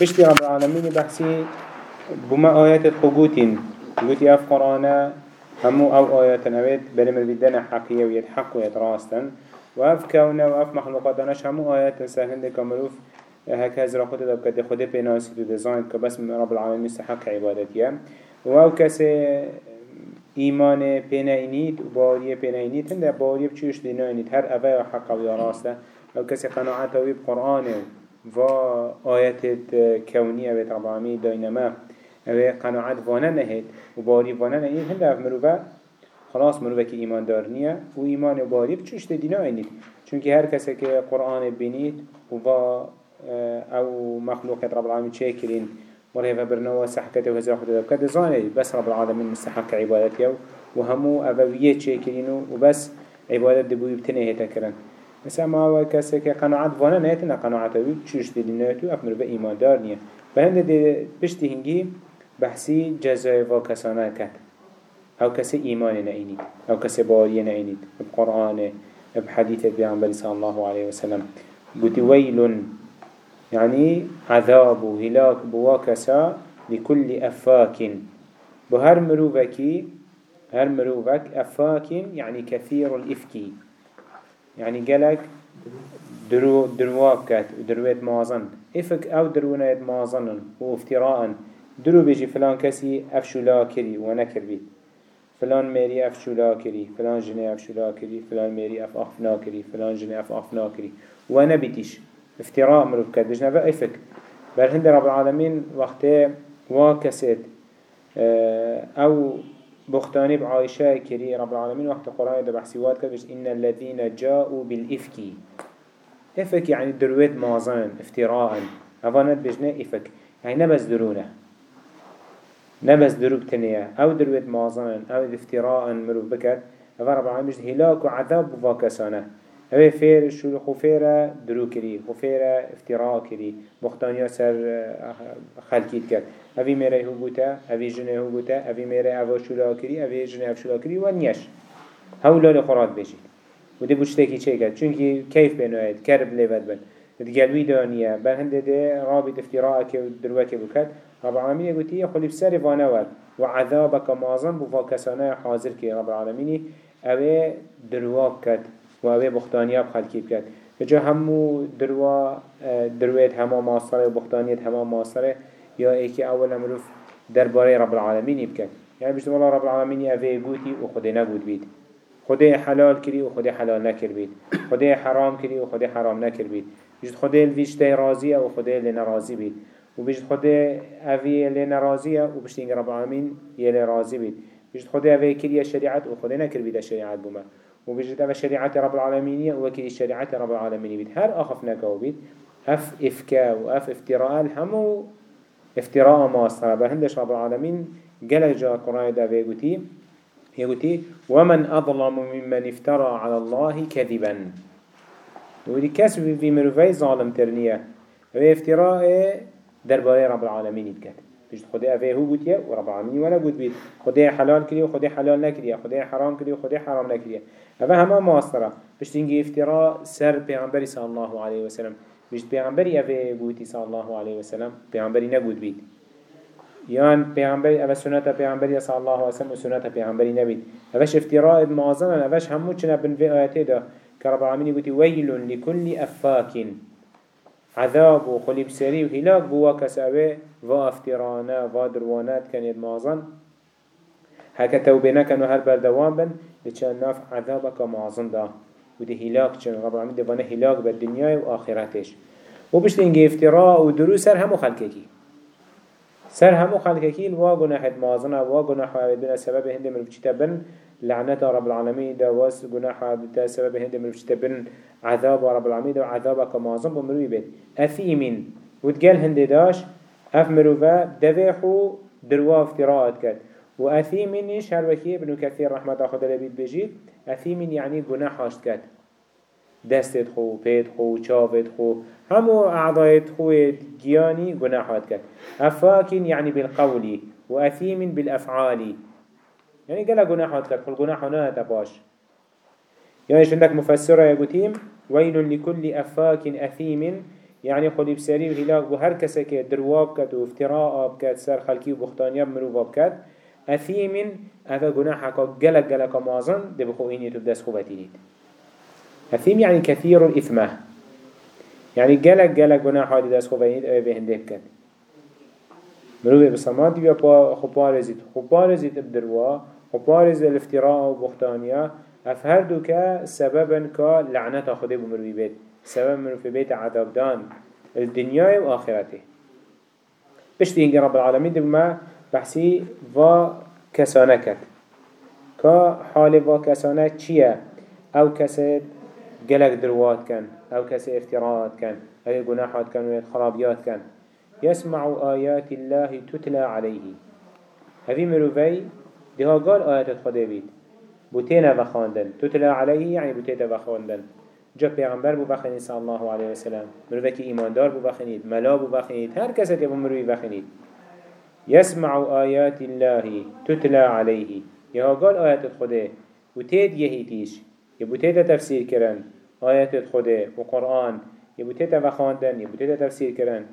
بشتي رب العالمين بحسي بما آيات الخبوتين قلت أف قرآن همو أو آيات نويت بلمر بدنا حقية ويتحق ويتراستن وأف كونا وأف مخلوقاتناش همو آيات سهلن دي كمروف هكذا را خود دب كده خود بناسی تو دزاین که بس رب العالمین مستحق عبادتیه. و آو کسی ایمان پیناینید و باوری پیناینید هنده باوری بچوش دیناینید هر اوه حق و راسته آو کسی قناعت وی بقرآن و آیت کونی اوه رب العالمین داینما. اوه قناعت وانه نهید و باوری وانه نهید هنده اف مروفه خلاص مروفه که ایمان دار نیه. و ایمان و باوری بچوش دیناینید چونکه هر کسی که قرآن بینید و أو مخلوقات رب العالمين شاكرين مرهفة برنوا سحكته وهزر خده بكده زاني بس رب العالمين مستحق عبادته وهمو أبوية شاكرين وبس عبادت دبوي بتنه هتكرن مثلا ما هو كسي قناعات فانا نهتنا قناعات وي تشوش دي ديناتو أفمر بإيمان دار نية بهند دي بشتي هنجي بحسي جزاء وكسانا كات أو كسي إيمان نعيني أو كسي باري نعيني بقرآن بحديث بيعنبالي صلى الله عليه وسلم. قلت ويل يعني عذاب هلاك بواكسا لكل أفاك بهر مروفك هر مروفك أفاك يعني كثير الإفكي يعني قالك درو درواكت ودروات مازن. إفك أو درونات مازن وافتراء درو بيجي فلان كسي أفشولا كري ونكر بيت فلان ميري أفشولا كري فلان جني أفشولا كري فلان ميري أف أخفنا كري فلان جني أف أخفنا كري وأنا بيتيش افتراء مروف كد بجنا افك بل هند رب العالمين وقته واكسد آه، أو بختاني بعائشة كري رب العالمين وقت قرآن ده بحسيوات كد إن الذين جاءوا بالإفك. إفك يعني درويت مازن افتراء. أفانت بجنا إفك. يعني نبس درونه. نبس دروب تنية. أو درويت مازن أو افتراء مروف بكت. أفا رب العالمين هلاك وعذاب بفاكسانه اوه فیر شو خو فیر درو کری خو فیر افتراء کری. بختانیا سر خلکیت کرد. اوی میره هو بوتا اوی جنه هو بوتا اوی میره اوه شولا کری اوی جنه اف شولا کری و نیش هولال خورات بجید و دی بوشتکی چه کرد؟ چونکی کیف بینوید کرب لیود بن. دقلوی دانیه. بل هنده ده رابط افتراء که دروه که بکد رب العالمين يقول تيه خلي بسر فانوال وعذابك معظم بفاكسانه حاضر كي رب العالمين اوه درواك كد و اوه بختانیه بخلکی بکد جا همو دروا درویت همه ماصره و بختانیت همه ماصره یا ایکی اول مروف درباره رب العالمین بکد يعني بجد والله رب العالمين اوه بوتي و خده نبود بید. خده حلال کری و خده حلال نکر بید. خده حرام کری و خده حرام نکر بید. بجد خده الویشته راضیه و خده لنرازی بید. و بجد خده اوه لنرازیه و بجد رب العالمين يلي راضي بید. بجد خده اوه کری شریعت و خده نکر بید شریعت بومه. وبجد أف شريعة رب العالمين وكي شريعة رب العالمين بيت. هر أخف نكو بيت. أف إفكا وأف افتراء الحمو افتراء ماصرة بهندش رب العالمين قال جاء القرآن دا بيقوتي. يقولي ومن أظلم ممن افترى على الله كذبا. ودي كسب في مروفي ظالم ترنية. افتراء درباري رب العالمين يتكتب بيجد خدای اوه هو بودیه و رب العالمین ولا بود بید. خدای حلال کریه و خدای حلال نکریه. خدای حرام کریه و خدای حرام نکریه. اوه همه ماستره بيجد اینگه افتراء سر پیغمبری صلی الله علیه وسلم. بيجد پیغمبری اوه بودی صلی الله علیه وسلم. پیغمبری نبود بید. یان پیغمبری اوه سنت پیغمبری صلی الله علیه وسلم سنت پیغمبری نبید. اوهش افتراء معظم اوهش همو چنه بن في آیاته ده که رب العالمین گوتی ویل لكل افاک. عذاب و خلیب سری و هلاک بوا کساوه و افترانا و دروانات مازن. هكا توبه نكن و هر بردوان بن لچه ناف عذابك مازن دا. و ده هلاك چن رب العالمين ده وأنا هلاك بالدنيا و آخرتش. و بشت انگه افتراء و درو سر همو خلقكي سر همو خلقكي الوا گناحت مازن و گناح عبد بنا سبب هند من بچتا بن. لعنت رب العالمين ده واس گناح عبد سبب هند من بچتا بن عذاب رب العالمين ده عذابك مازن بمروي بيت أثيمين وتقال هند داش أف مروفا دفعو دروا افتراءات كد و اثيمينش هر وكي ابن كثير رحمة خدا لبيت بجيت. اثيمين يعني گناح هاشت كد دستت خو بيت خو چاوت خو همو اعضايت خو جياني گناحات كد أفاكين يعني بالقول و اثيم بالأفعال. يعني قال گناحات كد كل گناح نه تباش يعني عندك مفسرة يقولين ويل لكل أفاك أثيم يعني خلي بسري وهلاك بو هر كسا كي درواب كت وافتراء بكت سر خلقي وبختانيا بمروفا بكت أثيم هذا جناح كا جلك جلك مازن ده بخو إني تبدأ خوبتي ليد أثيم يعني كثير الإثمة. يعني جلك جلك جناح هذا دس خوبتي أو بهندك كت مروفي بسمات بيا با خبارزيت خبارزيت بدروا خبارز الافتراء وبختانيا أفهر دوكا سببا كا لعنة خده بمروفي بيت سبب في بيت عذاب دان الدنيا وآخرته بشتي إنجي رب العالمين دبما بحسي و كسانه كد كا حال و كسانه چيه أو كسي قلق دروات كان أو كسي افتراءات كان أو گناحات كان و خرابيات كان يسمع آيات الله تتلى عليه. هذه مروفي دها قال آيات خده بيت. بوتينا بخاندن تتلى عليه يعني بوتينا بخاندن جا پیغمبر بو بخنید صلی الله علیه و سلم. مروه که ایماندار بو بخنید ملا بو بخنید هر کسی که بو مروی بخنید يسمع آيات الله تتلى عليه. يها قال آيات خده وتيد يهيتيش يبوتيد تفسير كرن آيات خده وقرآن يبوتيد وخاندن يبوتيد تفسير كرن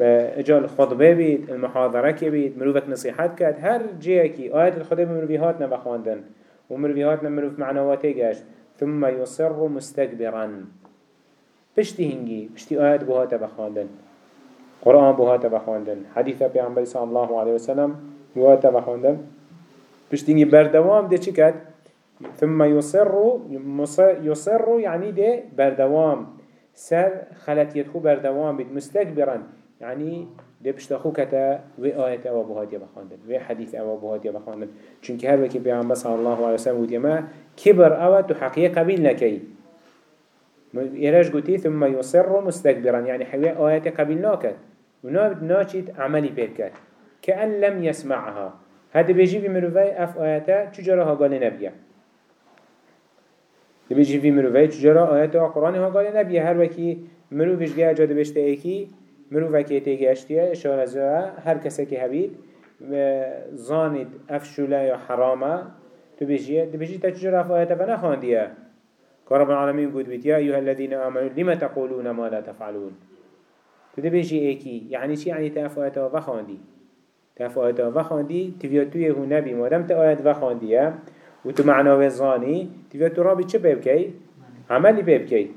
اجال خطبه بيت المحاضرة كبيت مروفك نصيحات كات هر جيكي آيات الخده بمروفيهاتنا بخاندن ومروفيهاتنا مروف معنواتي قاشت ثم يصر مستكبرا بشتي هنجي بشتي آيات بهاتا بخاندن قرآن بهاتا بخاندن حديثة بيعنبالي صلى الله عليه وسلم بهاتا بخاندن بشتي هنجي بردوام دي چكت ثم يصر يصر يعني دي بردوام. سر خلت يدخو بردوام بيت مستكبرا يعني ده بشتاخو كتا و او بهاتيا بخاندن و حديث او بهاتيا بخاندن چونك هر وكي بيعنبال صلى الله عليه وسلم ودي ما كبر أو تحقية قبيل نكي إيراج قتي ثم يصر مستكبرا يعني حوية آيات قبيل ناكد ونابد ناچيت عملي بيركت كأن لم يسمعها هذا بيجي في مروفي أف آياتا چجراها قال نبيا بيجي في مروفي چجرا آياتا قرآن ها قال نبيا هر وكي مروفيش جاء جاد بشتا ايكي مروفي تيجي اشتيا اشارة زوا هر كسكي هبيد زانت افشولا يا حرامه تو بيجي تو بيجي تجرى فايته فنا خانديه كرب العالمين قد بيت يا أيها الذين آمنوا لما تقولون ما لا تفعلون؟ تو بيجي ايكي يعني شي يعني تافايته وخاندي تافايته وخاندي تبيتوه هو نبي مادام تآيات وخانديه وتو معنا وزاني تبيتو رابي چه بيبكي عملي بيبكي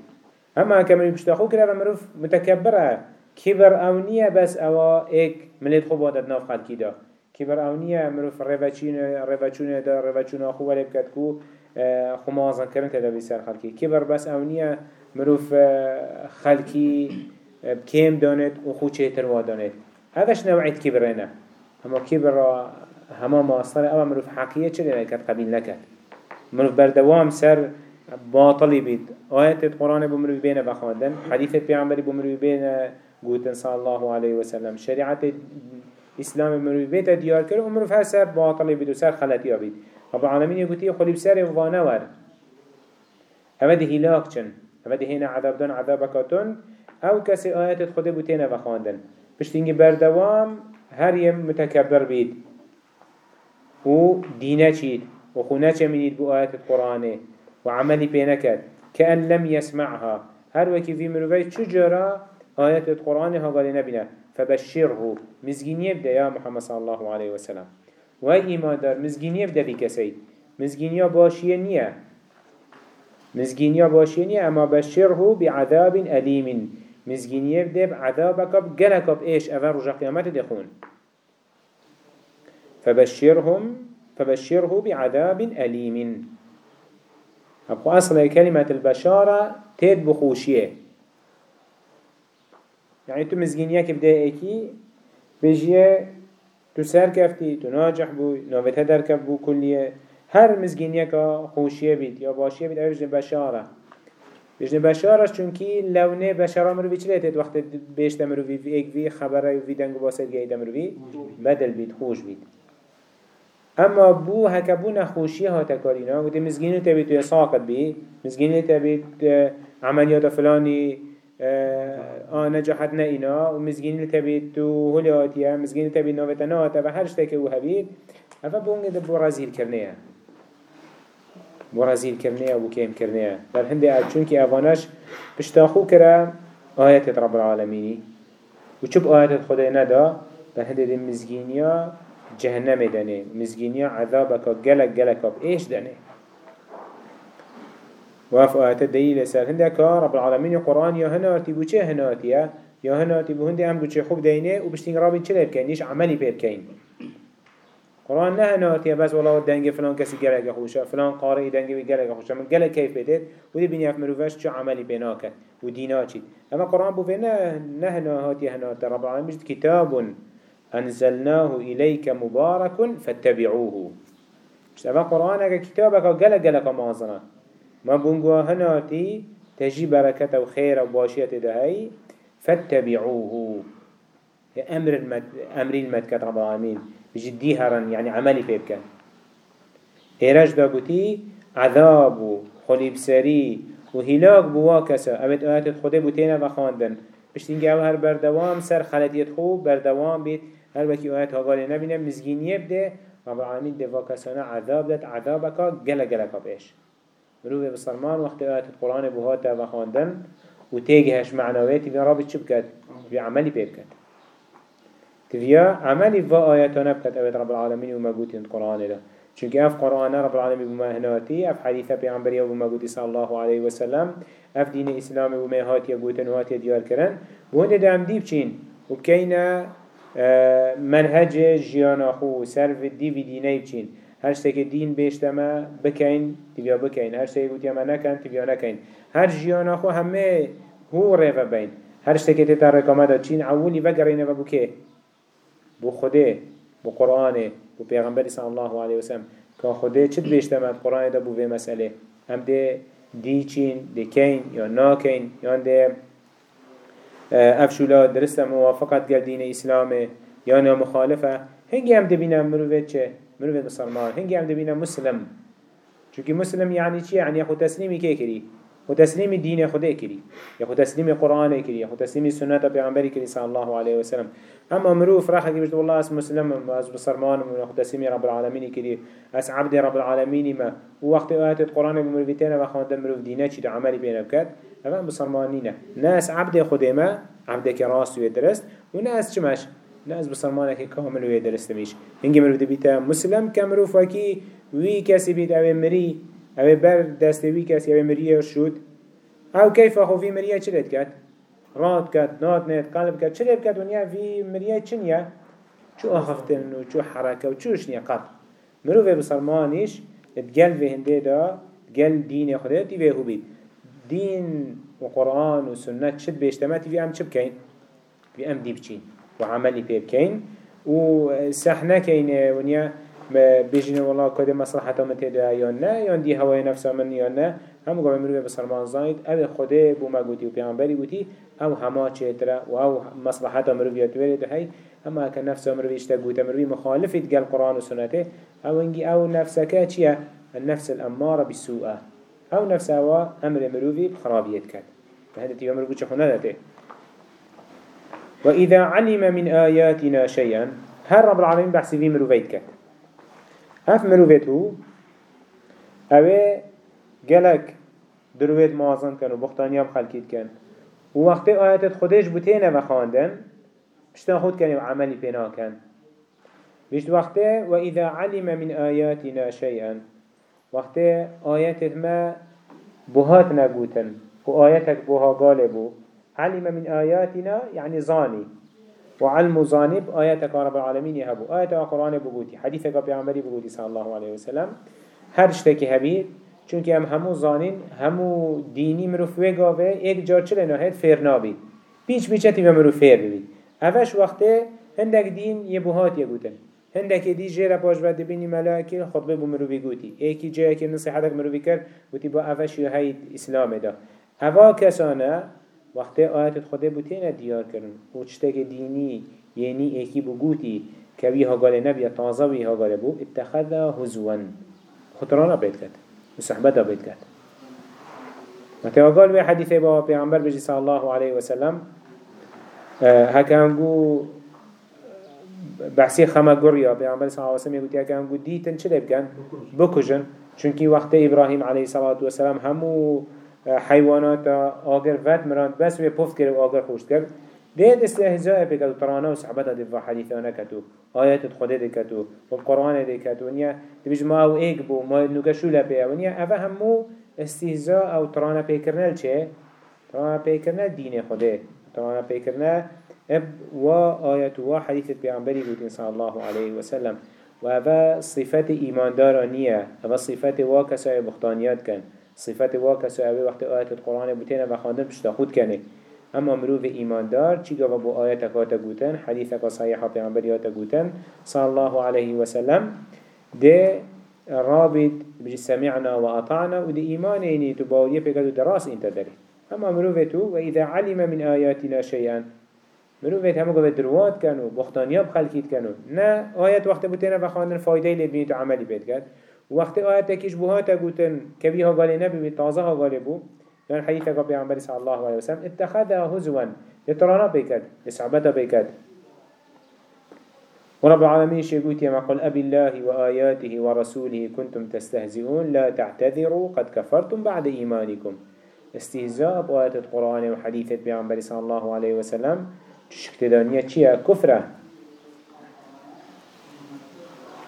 اما كمان بيشتاخو كده مروف متكبره كبر اونيه بس اوا ايك مليت خوبادت ناف خلقي ده كبر اونيه مروف روچين روچونه دا روچونه خو ولی بکد کو آه، خمازن کرن تدا بسر خلقی كبر بس اونيه مروف آه، خلقی آه، بكيم دانت و خو چهتر وادانت هذاش نوعية كبرنا اما كبر هما ماصر أو مروف حقية چلي نكت قبيل نكت مروف بردوام سر باطلي بيت آيات القرآن بمروف بينا بخاندن حديث البيعنبري بمروف بينا قوتن صلى الله عليه وسلم. شريعة اسلام مروف بيت ديار كر ومروف هر سر باطل بيد و سر خلطي بيد رب العالمين يقولي خلي بسر وفانا ور. هذا هلاك چن هذا هنا عذاب دون عذابكاتون أو كسي آيات خده بوتينا وخاندن بشتينجي بردوام هر يم متكبر بيد و دينا چيد و خونه چه منید بو آيات القرآن و عملی بينكت كأن لم يسمعها هر وكي في مروفي چجرا؟ آيات القرآن ها قال نبينا فبشره. مزجينيه بدا يا محمد صلى الله عليه وسلم. و ایمان دار بده بی کسی. مزگینیا باشیه نیه. مزگینیا باشیه نیه اما بشره بعذاب أليم مزگینیه بده بعذابك بگلک ایش اول رجا قیامت دخون فبشرهم فبشره بعذاب أليم أبقى أصل كلمة البشارة تيد بخوشيه يعني تو مزگینیه که بده ایکی تو سر کفتی تو ناجح بوی نوته در کف بو کلیه. هر مزگینیه که خوشیه بید یا باشیه بید اوی بشاره. بجن بشارش چونکی لونه بشاره مروی چلی تید وقت بیشت مروی ایک وی خبره وی دنگو باسد گیده مروی بدل بید خوش بید. اما بو هکا بو نخوشی ها تکارینا و دی مزگینی تبید توی ساقت بی مزگینی تبید عملیات آه نجاحت نه اینا. و مزگینی تبید تو هلیاتیه مزگینی تبید نوتناته و هر شتک أو هبید افا بونگه ده بو رزیل کرنه بو رزیل کرنه و کم کرنه در هنده اد چون که اوانش پشتاخو کرا آيات رب العالمين وشب آيات خدای ندا به هنده مزگینیا جهنم دنه. مزگینیا عذابك گلک اب ایش دنه. وف آيات دليل سر هنده که رب العالمين قرآن يا هنا ارتبو چه هنا ارتيا يا هنا ارتبو هنده هم بچه خوب دينه و بشتين رابين چه لبكين نيش عملي بيبكين قرآن نه ناتیه بس والله دنگ فلان کسی گلگ خوشه فلان قارئ دنگ بی گلگ خوشه من گلگ کیف بده و دی بینی اف مروفش چه عملی بنا کرد؟ و دینا چید اما قرآن بو نه نه نهاتیه نهات رب العالمین بجد کتاب أنزلناه إليك مبارك فاتبعوه. اما قرآن اگه کتابك گلگ گلگ مازنه. ما بونگوه هناتی تجي بركة وخير وباشية دهي فاتبعوه. أمر المد أمر المد رب العالمين بجدي هرن يعني عملي بيبكن إيراج دا قوتي عذاب و خليب سري و هلاك بواكسا أبت آيات خده بوتينا وخاندن بشتنگه أو هر بردوام سر خلطيت خوب بردوام بيت. هر بكي آيات هاقالي نبينه مزگينيه بده. رب العالمين دي واكسانا عذاب دات عذابكا گل گلكا بيش مروه بسلمان وقت آيات القرآن بوهاتا وخاندن و تيجهش معنويتي بين رابط شو بكت بعملي بيبكت تفيا عملي فا آياتنا بكت أبد رب العالمين وما قوتي القرآن له چونك اف قرآن رب العالمين بما هناتي اف حديثة بيعنبرية وما قوتي صلى الله عليه وسلم اف دين اسلامي وما هاتي قوتن وهاتي ديار كرن وهن دام دي بچين وبكينا آه، منهج جيانا خو سرف دي في ديني بچين هر که دین بیشتر ما بکن تیویا بکن هر که گوتیا ما نکن تیویا نکن هر جیان خو همه هو ره و بین. هر که تیتا چین اولی بگرینه و بکه، بو خوده بو قرآن، بو پیغمبر صلی الله علیه و سلم که خوده چه بیشتر ما قرآن دا بو به مسئله. هم ده دی چین دی کین یا ناکن یا ده افشولا درست موافقت گل دین اسلامه. یا مخالفه هنگی هم دبینم مروفه چه؟ مروفه مسلمان هنگی هم ده بینم مسلم. چونکه مسلم یعنی چی؟ یعنی خود تسلیمی که کری. خود تسلیم دین خدا کری. یا خود تسلیم قرآن کری. یا خود تسلیم سنت پیغمبری کری صلی الله علیه و سلم اما مروف راح يجي والله اسم مسلم از بصرمان من خود تسلیم رب العالمین کری. اس عبد رب العالمین ما. وقت آیات القرآن بمروفتين و خواند مروف دینه چی؟ عملی بینه بکد. اما بصرمانینه ناس عبد خود ما عبد كراس ويدرست وناس چمش ناس بصرمانه که کامل ويدرست میش هنگی مروف دبیتا مسلم کمروف وکی وی کسی بید أو مری أو بر دستوی کسی أو مریه شد أو کیف خوفی مریه چلت کد راد کد ناد نید قلب کد چلت کد ونیا وی مریه چنیه چو آخفتن و چو حرکه و چوش نیه قد مروف بسلمانیش تقل في هنده دا تقل دين خدا تي هو بيت دين وقرآن وسنة شد بيشتماتي في أم چه بكين؟ في أم دي بچين. وعملي بي بكين وسحنا كين ونيا بيجين والله كده مصلحة من تدا يانا يان دي هواي نفسه من يانا هم قام مروي بسلمان زايد أو خده بو ما قوتي وبيعنبري قوتي أو هما چهترا و أو مصلحة مروي يتوالي ده أما كان نفسه مروي اشتاقوت مروي مخالفة قال قرآن وسنته أو إنجي أو نفسك چيا النفس الأمارة بالسوء. أو نفسه هو أمر مروي بخرابيت كان فهذا تيجي مروي چه خنا وإذا علم من آياتنا شيئا هل رب العالمين بحث في مروفيت كات هف مروفيت هو؟ أوه گلک دروید مازن کن و بختانیاب خلکید کن و وقتی آیتت خودش بوتینه و خواندن بشتن خود و عملی پینا کن. بشت وقتی و اذا علم من آیاتنا شیئا وقتی آیتت ما بهات نگوتن و آیتك بها قالبو علم من آياتنا يعني زاني. وعلم زانب آياتك رب العالمين يهبو آيات القرآن بقوتي. حديثك بيعملي بقوتي صلى الله عليه وسلم. هر شتكي هبيت چونکه هم همو زانین همو دینی مروف وگاوه یک جا چله نهید فیر نابید پیچ پیچتی و مروف فیر ببید اوش وقته هندک دین یه بوهات یه گوتن هندك دي جيرا باش بعد بيني ملاكي خطبه بمروي قوتي ايكي جاي نصيحتك مروي كر قوتي با افش هاي اسلام دا هوا كسانا وقت آيات خدا بوتينا ديار كرن وچتك ديني يعني ايكي بقوتي كوي ها قال نبي تازوي ها قال بو اتخذ هزوا خطرانا بيت كت وصحبتا بيت كت متى قال بي حديث بابا پیغمبر بجي صلى الله عليه وسلم هكا هنقو بحثي خما قرية پیغمبر صلى الله عليه وسلم يقول هكا هنقو ديتن چه بكن بكجن چونكي وقت إبراهيم عليه الصلاة والسلام همو حيوانات آگر ود مران بس و پفت کرد و آگر خوشت کرد. ديت استهزاء بك وطرانا وصحبتا دفع حديثانا كتو آيات خده دي كتو والقرآن دي كتو ونيا تبج ما أو ايك بو ما نوكشو لبيا ونيا افا همو استهزاء أو ترانا بيكرنا لچه ترانا بيكرنا دين خده ترانا بيكرنا اب و آيات و حديث بيعنبري قلت صلى الله عليه وسلم و افا صفات ايمان دارانية افا صفات واكسا بختانيات صفات واكسا وقت آيات القرآن بوتين وخاندن بشتاخود كانه اما مروف ایمان دار چی گفت؟ بو آیت کاتا گوتن حدیث کا صحیحا پیغمبریاتا گوتن صلی الله علیه وسلم ده رابط بجي سمعنا وأطعنا ودي إيمان يعني تباوية بقدر دراس انت داري أما مروفتو وإذا علم من آياتنا شيئا مروفت همو قبل دروات كانوا بختانيا بخلقيت كانوا نا آيات وقت بوتنا بخاندن فايدة اللي عملي بيت كد وقت آيات تكيش بوهاتا قوتن كبيها قالي نبي بتازها قالي بو. لأن حديث قبل عمبر صلى الله عليه وسلم اتخذها هزوا لترانا بيكد لسعبتا بيكد ورب العالمين شيقوت يا قل أبي الله وآياته ورسوله كنتم تستهزئون لا تعتذروا قد كفرتم بعد إيمانكم استهزاء بآيات القرآن وحديثة بيعنبر صلى الله عليه وسلم. شكتدانية چيا كفرة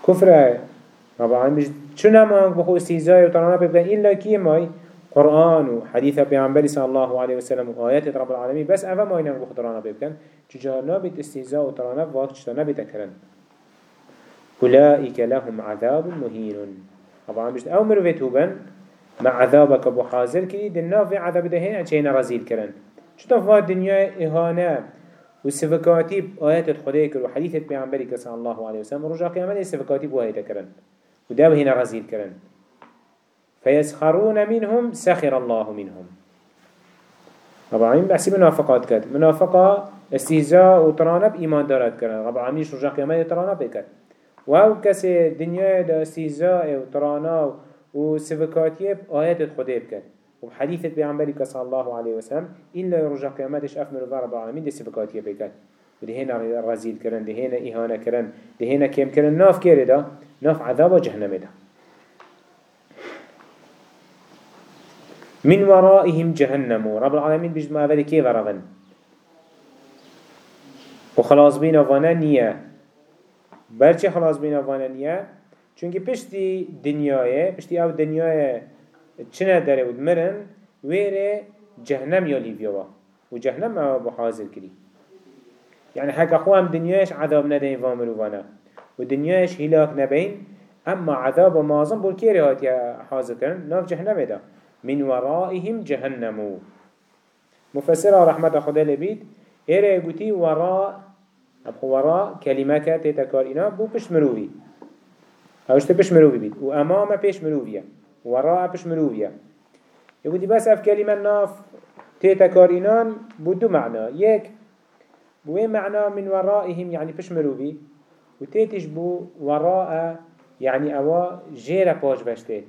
كفرة رب العالمين شنو ما بخو استهزاء وترانا بيكد إلا كي ماي قرآن وحديث بيعنبري صلى الله عليه وسلم وآيات رب العالمين بس أفا ما ينام بخدرانا بيبكن تجاه نابت استهزاء وترانا بواقش نابت أكرن أولئك لهم عذاب مهين طبعا مش أو مروفيتوبن مع عذابك أبو حاضر كي دنا في عذاب دهين أشينا رزيل كرن شو فا الدنيا إهانة والسفكاتي آيات الخديك وحديث بيعنبري صلى الله عليه وسلم رجع قيامة السفكاتي بوهيدا كرن وده هنا رزيل كرن. فيسخرون منهم سخر الله منهم. طبعا بحسي منافقات كد منافقة استهزاء وطرانة بإيمان دارات كرن رب العالمين شرجع قيامة طرانة بكت وهو كسي دنيا دا استهزاء وطرانة وسفكاتية بآيات الخدير كد وبحديثة بيعنبري صلى الله عليه وسلم إلا يرجع قيامتش أفمر رب العالمين دي سفكاتية بكت ودهينا رزيل كرن دهينا إهانة كرن دهينا كيم كرن ناف كيردا ناف عذاب جهنم ده من ورائهم جهنم. رب العالمين ما أفضل كيف رغن؟ وخلاص بينا وأنا نية. برچه خلاص بينا وأنا نية؟ چونك پشتی دنیای پشتی آو دنیای چنه داره ود مرن ویره جهنم یا لیویوا و جهنم ما بحاضر کری يعني حق أخوام دنياش عذاب ندين فامر وأنا ودنياش هلاك نبين أما عذاب مازن بول كيري هاتي حاضر ناف جهنم ده من ورائهم جهنم. مفسر رحمة خدا لبيت إيرا يقولي وراء أبخو وراء كلمة تتكارينا بو بش مروفي هاوشت بش مروفي بيت وأمام بش مروفيا وراء بش مروفيا يقولي بس أف كلمة ناف تتكارينان بو دو معنى يك بو معنى من ورائهم؟ يعني بش مروفي وتيتش بو وراء يعني أوا جيرا باش بشتيت.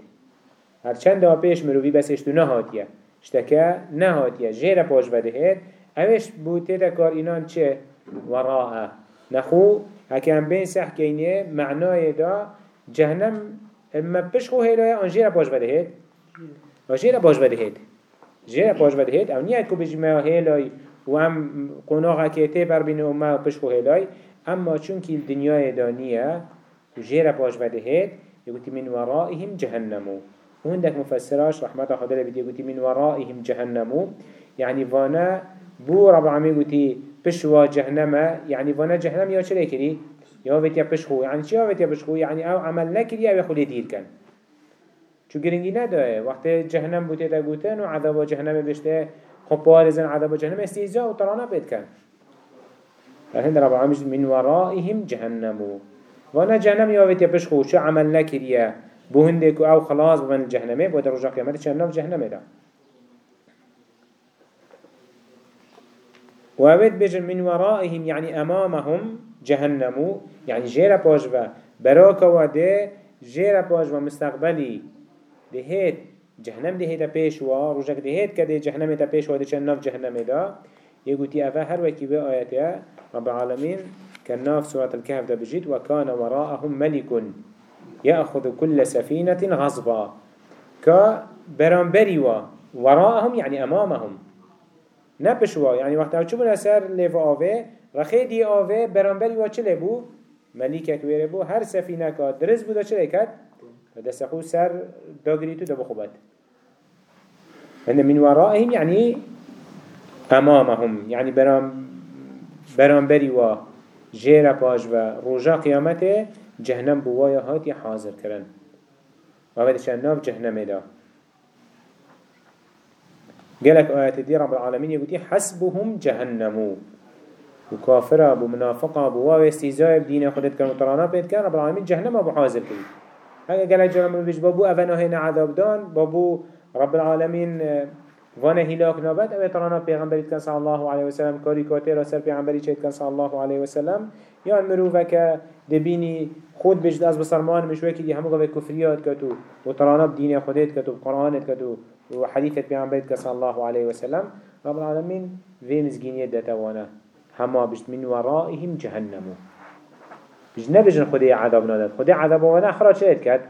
هر چند ها پیش مروی بس اشتو نهاتیه. اشتکه نهاتیه. جیر پاش بده هید اوش دا کار اینان چه؟ وراءه نخو هکه هم بین سح کینیه معنای دا جهنم اما پیش خو هیلای آن جیر پاش بده هید و جیر پاش بده هید جیر پاش بده هید أو نیت کو بجمع هیلای و هم قناغه که تی بر بین امه پیش خو هیلای اما چون که دنیای دانیه جیر پاش بده هید يقول من ورائهم جهنمو. وهندك مفسراش رحمة خدا بدي قلتي من ورائهم جهنم يعني فانا بو رب العالمين قلتي بشوا جهنم يعني فانا جهنم يا شري كري يا بيت يا بشخو يعني شو بيت يا بشخو يعني أو عمل نكري أو يخلي دير كان شو قرنجي ندا وقت جهنم بوتي دا قوتن وعذاب جهنم بشته خبار زن عذاب جهنم استيزاء وطرانا بيت كان فهند رب العالمين من ورائهم جهنم. وأنا جهنم يا بشخو شو عمل نكري بو هندك أو خلاص بمن الجهنمه بو در رجع قيامت چند ناف جهنمه دا وابد بجن من ورائهم يعني امامهم جهنم. يعني جيرا باجوا براكا وده جيرا باجوا مستقبلي دهيت جهنم دهيت پیشوا رجع دهيت كده جهنم ده پیشوا ده چند ناف جهنمه دا. يقولي افا هر وكي به آياته رب العالمين كان ناف سورة الكهف ده بجيت وكان وراءهم ملك يأخذ كل سفينة غصبا كا برانبري وا وراءهم يعني أمامهم. نبشوا يعني وقت أو چبون سر لیف آوه رخی دی آوه برانبری و چه بو کویره بو هر سفینه که درز بودا چه کد دست خو سر داگری تو دبو خوبت هند من ورائهم يعني أمامهم يعني برام برانبری و جيرا باش و روجا قيامته جهنم بوايا هاتي حاضر کرن و بعدش ناف جهنم ده قالك آيات دي رب العالمين يقول حسبهم جهنم وكافرة أبو منافقة أبو واو استيزاء بدين خدت كان مطرانا بيت كان رب العالمين جهنم أبو حاضر كي هكا قالك جرم بيش بابو أفنو هنا عذاب دان. بابو رب العالمين وأنا هلاك نابد. أو ترانا پیغمبری کن صلی الله علیه وسلم کاری کاتر سر پیغمبری چید کن صلی الله علیه وسلم یا مروفه که دبینی خود بجد از بسرمان مشوه که دی همو قوه کفریات کتو و ترانا بدین خودت کتو قرآنت کتو وحديثة بيعنبرت صلى الله عليه وسلم رب العالمين في مزجينية دتوانا هما بجد من ورائهم جهنم. بجد نبجن خدي عذاب نادت خدي عذاب وأنا خرا شهد كد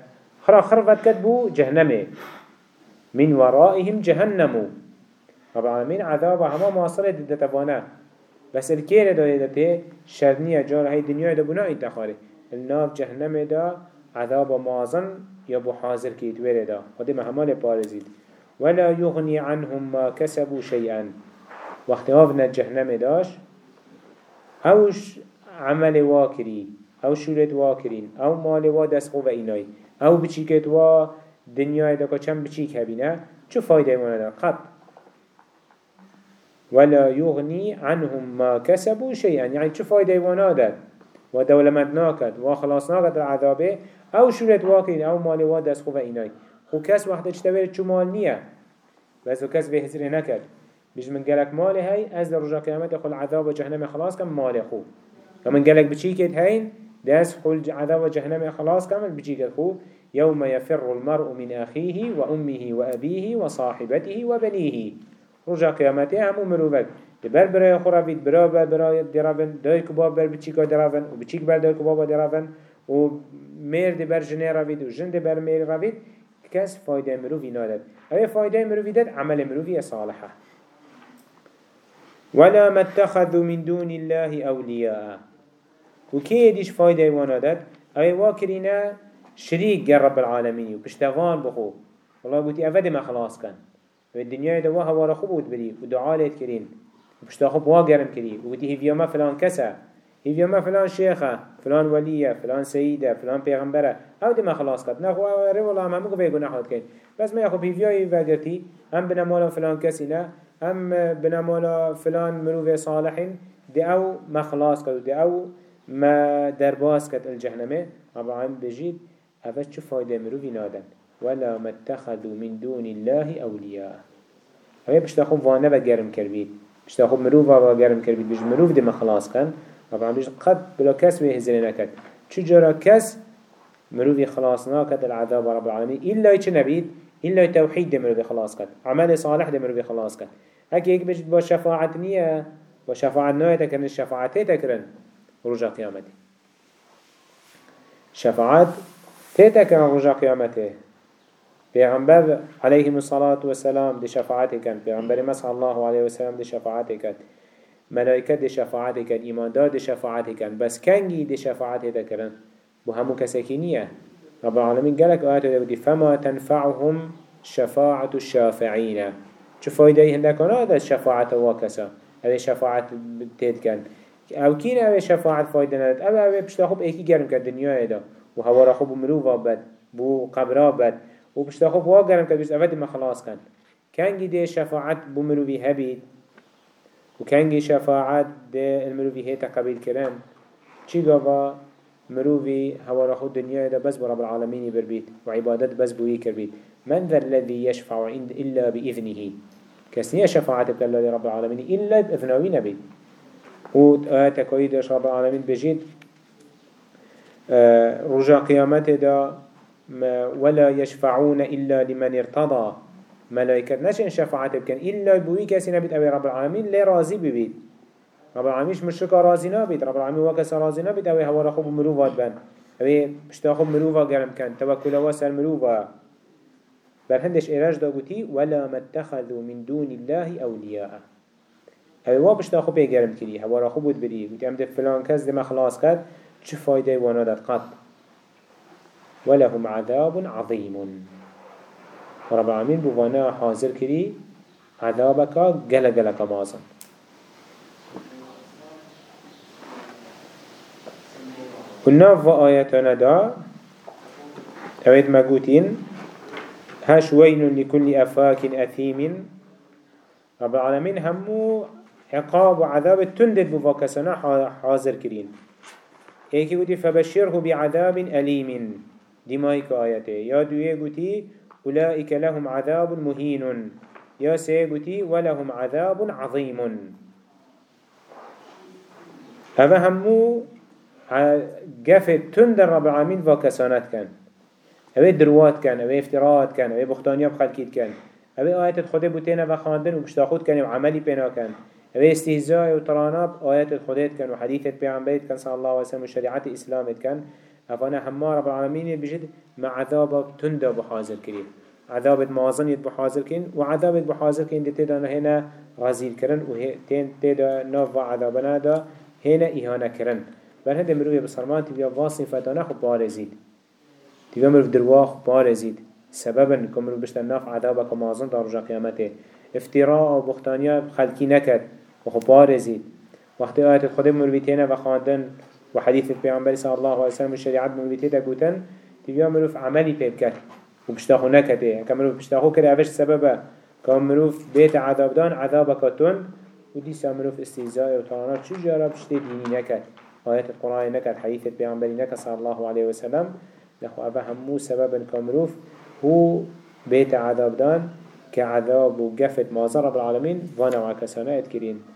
خرا خرفت كد بو جهنم. من ورائهم جهنم. رب العالمين عذاب هما مواصلة دتوانا بس الكيرة دا يدته شرنية جار هاي الدنيا دا بنا انتخاري الناف جهنم دا عذاب موازن يا بو حاضر كيت وردا خدي مهمال بارزيد ولا يغني عنهم ما كسبوا شيئا وقت هافنا جهنم داش اوش عمل واكري أو شورت واكرين أو مال وا دسقو و اینای. أو بچیکت وا دنیای که چند بچیک هبینه چو فایده مانده قط ولا يغني عنهم ما كسبوا شيئا يعني چو فايدة وانادت ودولمت ناكد وخلاص ناكد العذابه أو شورت واكرين أو مال وا دسقو و اینای. خو کس وقت اشتویر چو مال نیه بس کس به حسره نکرد بیش من گلک مال هی از در رجا قیامت خل عذاب و جهنم خلاص کم مال خو. ومن گلک بچی کد هین دست خل عذاب جهنم خلاص کد خو يوم يفر المرء من أخيه وأمه وأبيه وصاحبته وبنيه. رجا قيامته همو مروفك بر برای خورا بید برا بر برای درافن دای کباب بر بچیکا درافن و بچیک بر دای کباب درافن و مرد بر جنه روید و جند بر میر روید. کس فایده مروفی نادد. اوه فایده مروفی داد عمل مروفی صالحه. ولا ما اتخذوا من دون الله أولياء. وكي يديش فايدة وأنا داد اوه واكرنا شريك قال رب العالمين وبشتغان بخو والله قلتي أفاد ما خلاص كان الدنيا دواها ورا خبوت بدي ودعاء ليت كرين وبشتاخب واقرم كري وقلتي هي ما فلان كسا هي ما فلان شيخة فلان ولية فلان سيدة فلان پیغمبره أو دي ما خلاص كد نخو اوه والله ما مكو بيقو نحوت كين بس ما يخو بيفياي وقرتي هم بنا مالا فلان كسي لا هم بنا مالا فلان مروفي صالحين دي أو ما خلاص كد دي أو ما درباس كد الجهنمه طبعا بجيد هفت شو فايدة مروفي نادن ولا ما اتخذوا من دون الله أولياء هاي بشتاخو وأنا بقرم كربيت بشتاخو مروفا بقرم كربيت بج مروف دي ما خلاص كان طبعا بيش قد بلا كس ويهزري نكد چجرا كس مروفي خلاص ناكد العذاب رب العالمين إلا يچ نبيد إلا توحيد مروفي خلاص كد عمل صالح مروفي خلاص كد هكي هيك بيش با شفاعت نية با شفاعت نوية تكرن الشفاعت تكرن رجا قيامتي شفاعت تتكرن رجا قيامته پیغمبر عليه الصلاة والسلام دي شفاعته كان پیغمبر مسح الله عليه وسلم دي شفاعته كان ملائكة دي شفاعت كان إيمان دار دي شفاعت كان بس كنجي دي شفاعت كان بهمو كسكينية رب العالمين قالك آيات دي فما تنفعهم شفاعة الشافعين شو فايدة هندك هذا الشفاعة وكسا هذا شفاعة تيد كان أو كين أو شفاعة فايدة ندد أو أو بشتاخب ايكي گرم كان دنيا دا وهو رخب مروفا بد بو قبرا بد. وبشتاخب وا گرم كان بس افد ما خلاص كان كان دي شفاعة بمروفي هبيد وكانجي شفاعت ده المروفي هيتا قبيل كران چي قابا مروفي هوا رخو الدنيا ده بس برب العالمين بربيت وعبادت بس بوي كربيت من ذا الذي يشفع عند إلا بإذنه كسنية شفاعت بكلا لرب العالمين إلا بإذنه نبي وآيات كويدش رب العالمين بجيت آه، رجا قيامته ده ولا يشفعون إلا لمن ارتضى. ملائكة نشين شفاعت بكن إلا بوي كسي نبيت أبي رب العالمين لي راضي ببيت رب العالمين مشركة راضي نبيت رب العالمين وكس راضي نبيت أبي هوا رخوب مروفات بن. أبي بشتاخب مروفا قرم كان توكل واسر مروفا بل هندش إيراج دا قوتي ولا ما اتخذوا من دون الله أولياء هذا وابش تاخو بيقرم كري هوا خو بود بري قلت أمد فلان كز دي ما خلاص كد چه فايدة وأنا داد قط ولهم عذاب عظيم رب العالمين بوانا حاضر كري عذابك جل جل كمازن والناف آياتنا دا اوید مقوتين هاش ويل لكل أفاك أثيم رب العالمين همو عقاب وعذاب تندد بفاكسنا حاضر كرين ايكي قوتي فبشره بعذاب أليم دمائك آياته يا دوية قوتي أولئك لهم عذاب مهين يا سيقوتي ولهم عذاب عظيم هذا همو قفت تندر رب العالمين فاكسانات كان هذا دروات كان هذا افتراءات كان هذا بختانيا بخلقيت كان هذا آيات الخده بوتينا وخاندن وبشتاخود كان وعملي بينا كان هذا استهزاء وطراناب آيات الخده كان وحديثة بيعنبيت كان صلى الله عليه وسلم وشريعة الإسلام كان أفانا هما رب العالمين بجد مع عذاب تندى بحاضر كريم عذاب موازن بحاضر كين وعذاب بحاضر كين دي تدا هنا غزيل كرن وتين تدا نوفا عذابنا دا هنا إهانة كرن بل هنده مروي بسرمان تبيا واصن فتانا خب بارزيد تبيا مروف درواخ بارزيد سببا كمرو بشتن ناف عذابك موازن دا رجا قيامته افتراء و بختانيا خلقي نكد وخب بارزيد وقت آيات الخده مرويتين وخاندن وحديث البيعنبر صلى الله عليه وسلم الشريعات مرويتين قوتن تبيا مروف عملي بيبكت وبشتاخو نكته كمروف بشتاخو كده عفش سببه كمروف بيت عذاب دان عذابك تون ودي سامروف استيزاء وطانات شو جارب شتي ديني نكت آيات القرآن نكت حديث البيعنبر نكت صلى الله عليه وسلم نخو أبا همو سببا كمروف هو بيت عذاب دان كعذاب وقفت ما رب العالمين وانا وعكسانا اتكرين